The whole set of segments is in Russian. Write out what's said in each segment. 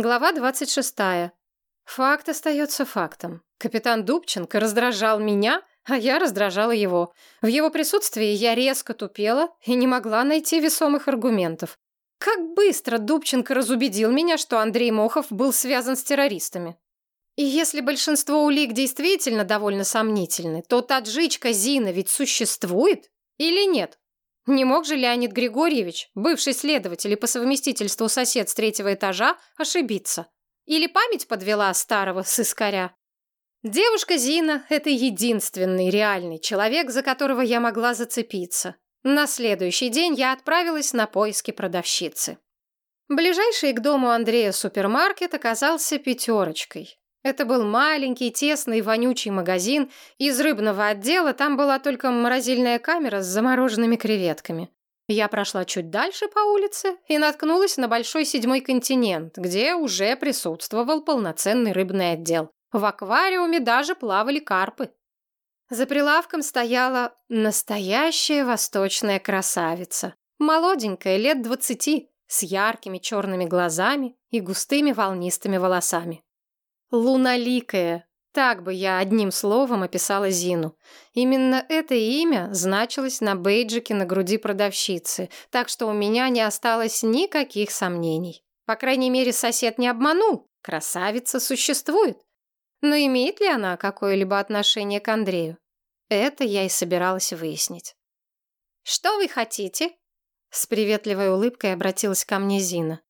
Глава 26. Факт остается фактом. Капитан Дубченко раздражал меня, а я раздражала его. В его присутствии я резко тупела и не могла найти весомых аргументов. Как быстро Дубченко разубедил меня, что Андрей Мохов был связан с террористами. И если большинство улик действительно довольно сомнительны, то таджичка Зина ведь существует или нет? Не мог же Леонид Григорьевич, бывший следователь и по совместительству сосед с третьего этажа, ошибиться? Или память подвела старого сыскаря? Девушка Зина — это единственный реальный человек, за которого я могла зацепиться. На следующий день я отправилась на поиски продавщицы. Ближайший к дому Андрея супермаркет оказался пятерочкой. Это был маленький, тесный, вонючий магазин. Из рыбного отдела там была только морозильная камера с замороженными креветками. Я прошла чуть дальше по улице и наткнулась на большой седьмой континент, где уже присутствовал полноценный рыбный отдел. В аквариуме даже плавали карпы. За прилавком стояла настоящая восточная красавица. Молоденькая, лет двадцати, с яркими черными глазами и густыми волнистыми волосами. Луналикая. Так бы я одним словом описала Зину. Именно это имя значилось на бейджике на груди продавщицы, так что у меня не осталось никаких сомнений. По крайней мере, сосед не обманул. Красавица существует. Но имеет ли она какое-либо отношение к Андрею? Это я и собиралась выяснить. «Что вы хотите?» С приветливой улыбкой обратилась ко мне Зина.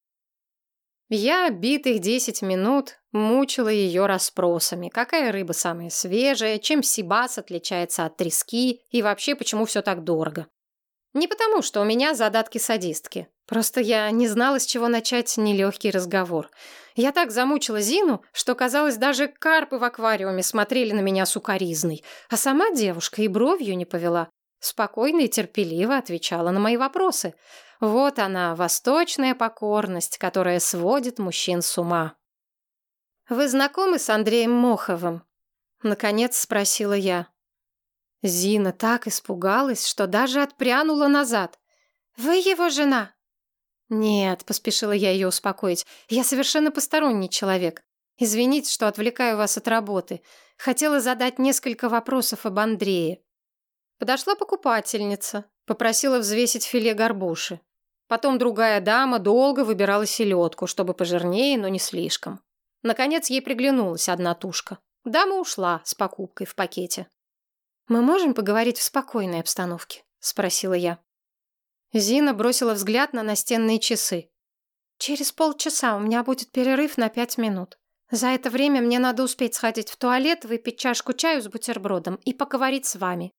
Я битых десять минут мучила ее расспросами. Какая рыба самая свежая, чем сибас отличается от трески и вообще почему все так дорого. Не потому, что у меня задатки садистки. Просто я не знала, с чего начать нелегкий разговор. Я так замучила Зину, что, казалось, даже карпы в аквариуме смотрели на меня сукоризной, а сама девушка и бровью не повела. Спокойно и терпеливо отвечала на мои вопросы. Вот она, восточная покорность, которая сводит мужчин с ума. «Вы знакомы с Андреем Моховым?» Наконец спросила я. Зина так испугалась, что даже отпрянула назад. «Вы его жена?» «Нет», — поспешила я ее успокоить, — «я совершенно посторонний человек. Извините, что отвлекаю вас от работы. Хотела задать несколько вопросов об Андрее». Подошла покупательница, попросила взвесить филе горбуши. Потом другая дама долго выбирала селедку, чтобы пожирнее, но не слишком. Наконец ей приглянулась одна тушка. Дама ушла с покупкой в пакете. «Мы можем поговорить в спокойной обстановке?» — спросила я. Зина бросила взгляд на настенные часы. «Через полчаса у меня будет перерыв на пять минут. За это время мне надо успеть сходить в туалет, выпить чашку чаю с бутербродом и поговорить с вами.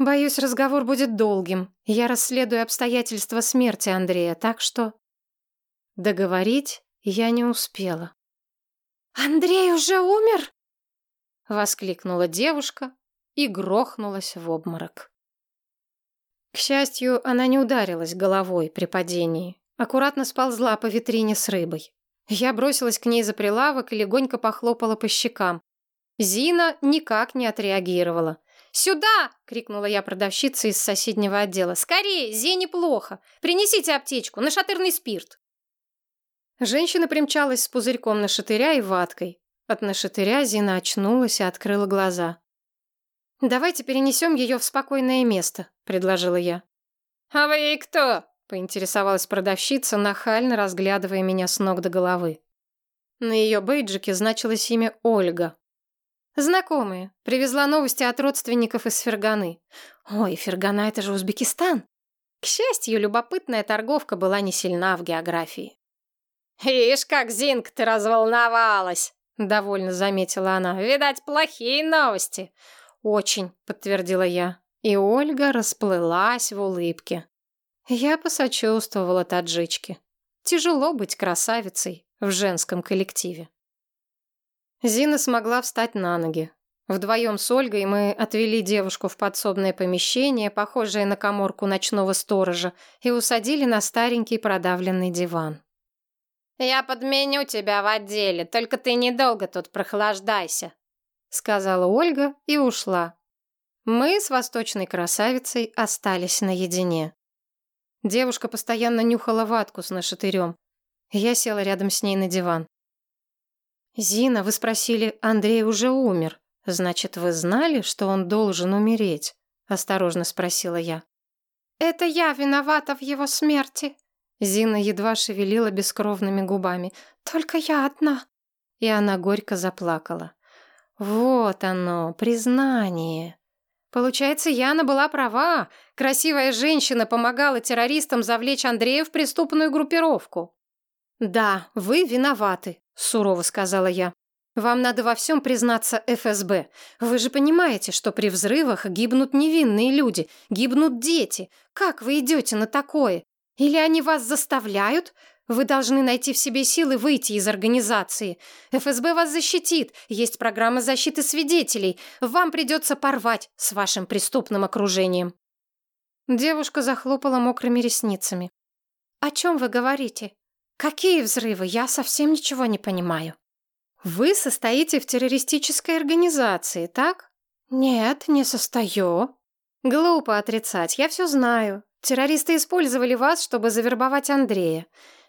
Боюсь, разговор будет долгим. Я расследую обстоятельства смерти Андрея, так что... Договорить я не успела. «Андрей уже умер?» Воскликнула девушка и грохнулась в обморок. К счастью, она не ударилась головой при падении. Аккуратно сползла по витрине с рыбой. Я бросилась к ней за прилавок и легонько похлопала по щекам. Зина никак не отреагировала. «Сюда!» — крикнула я продавщице из соседнего отдела. «Скорее! Зене плохо! Принесите аптечку, нашатырный спирт!» Женщина примчалась с пузырьком нашатыря и ваткой. От нашатыря Зина очнулась и открыла глаза. «Давайте перенесем ее в спокойное место», — предложила я. «А вы кто?» — поинтересовалась продавщица, нахально разглядывая меня с ног до головы. На ее бейджике значилось имя Ольга, Знакомые. Привезла новости от родственников из Ферганы. Ой, Фергана — это же Узбекистан. К счастью, любопытная торговка была не сильна в географии. «Ишь, как Зинка ты разволновалась!» — довольно заметила она. «Видать, плохие новости!» «Очень», — подтвердила я. И Ольга расплылась в улыбке. Я посочувствовала таджичке. Тяжело быть красавицей в женском коллективе. Зина смогла встать на ноги. Вдвоем с Ольгой мы отвели девушку в подсобное помещение, похожее на коморку ночного сторожа, и усадили на старенький продавленный диван. «Я подменю тебя в отделе, только ты недолго тут прохлаждайся», сказала Ольга и ушла. Мы с восточной красавицей остались наедине. Девушка постоянно нюхала ватку с нашатырем. Я села рядом с ней на диван. «Зина, вы спросили, Андрей уже умер. Значит, вы знали, что он должен умереть?» Осторожно спросила я. «Это я виновата в его смерти». Зина едва шевелила бескровными губами. «Только я одна». И она горько заплакала. «Вот оно, признание». Получается, Яна была права. Красивая женщина помогала террористам завлечь Андрея в преступную группировку. «Да, вы виноваты», — сурово сказала я. «Вам надо во всем признаться ФСБ. Вы же понимаете, что при взрывах гибнут невинные люди, гибнут дети. Как вы идете на такое? Или они вас заставляют? Вы должны найти в себе силы выйти из организации. ФСБ вас защитит. Есть программа защиты свидетелей. Вам придется порвать с вашим преступным окружением». Девушка захлопала мокрыми ресницами. «О чем вы говорите? Какие взрывы? Я совсем ничего не понимаю». «Вы состоите в террористической организации, так?» «Нет, не состою». «Глупо отрицать, я все знаю. Террористы использовали вас, чтобы завербовать Андрея.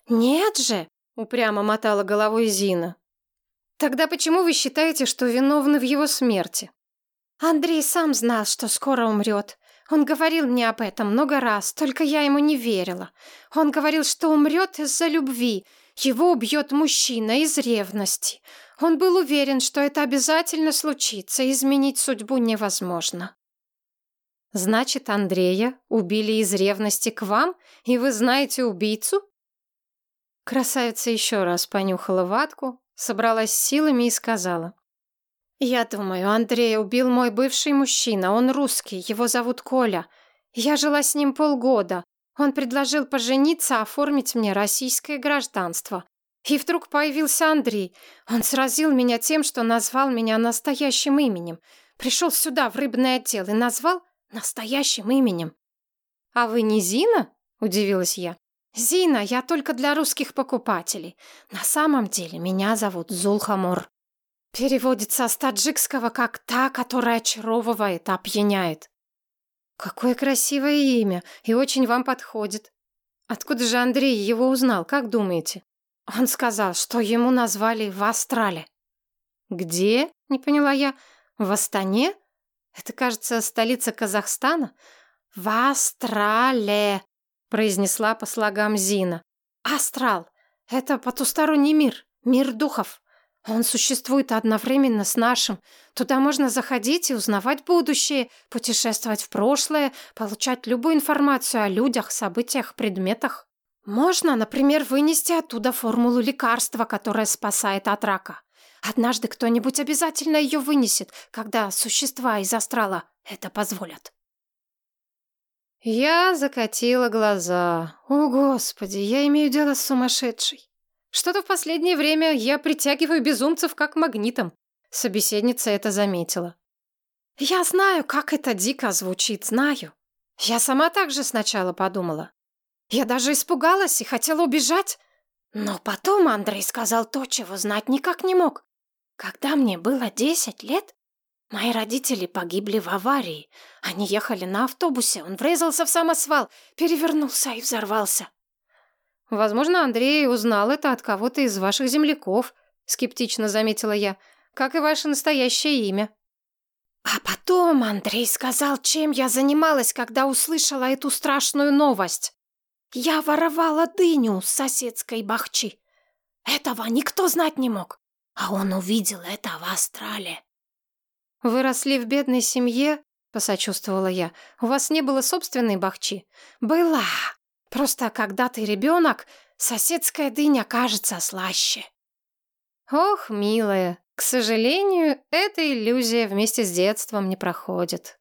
«Нет же!» — упрямо мотала головой Зина. «Тогда почему вы считаете, что виновны в его смерти?» «Андрей сам знал, что скоро умрет. Он говорил мне об этом много раз, только я ему не верила. Он говорил, что умрет из-за любви. Его убьет мужчина из ревности. Он был уверен, что это обязательно случится, изменить судьбу невозможно». «Значит, Андрея убили из ревности к вам, и вы знаете убийцу?» Красавица еще раз понюхала ватку, собралась силами и сказала. «Я думаю, Андрея убил мой бывший мужчина, он русский, его зовут Коля. Я жила с ним полгода. Он предложил пожениться, оформить мне российское гражданство. И вдруг появился Андрей. Он сразил меня тем, что назвал меня настоящим именем. Пришел сюда, в рыбный отдел, и назвал настоящим именем. «А вы не Зина?» – удивилась я. «Зина, я только для русских покупателей. На самом деле меня зовут Зулхамур. Переводится с таджикского как «та, которая очаровывает, опьяняет». Какое красивое имя, и очень вам подходит. Откуда же Андрей его узнал, как думаете? Он сказал, что ему назвали в Астрале. Где? Не поняла я. В Астане? Это, кажется, столица Казахстана. В Астрале, произнесла по слогам Зина. «Астрал — это потусторонний мир, мир духов. Он существует одновременно с нашим. Туда можно заходить и узнавать будущее, путешествовать в прошлое, получать любую информацию о людях, событиях, предметах. Можно, например, вынести оттуда формулу лекарства, которое спасает от рака. Однажды кто-нибудь обязательно ее вынесет, когда существа из астрала это позволят. Я закатила глаза. О, Господи, я имею дело с сумасшедшей. Что-то в последнее время я притягиваю безумцев как магнитом. Собеседница это заметила. Я знаю, как это дико звучит, знаю. Я сама так же сначала подумала. Я даже испугалась и хотела убежать. Но потом Андрей сказал то, чего знать никак не мог. Когда мне было десять лет, Мои родители погибли в аварии. Они ехали на автобусе, он врезался в самосвал, перевернулся и взорвался. Возможно, Андрей узнал это от кого-то из ваших земляков, скептично заметила я, как и ваше настоящее имя. А потом Андрей сказал, чем я занималась, когда услышала эту страшную новость. Я воровала дыню с соседской бахчи. Этого никто знать не мог. А он увидел это в Австралии. «Вы росли в бедной семье?» — посочувствовала я. «У вас не было собственной бахчи?» «Была. Просто когда ты ребенок, соседская дыня кажется слаще». «Ох, милая, к сожалению, эта иллюзия вместе с детством не проходит».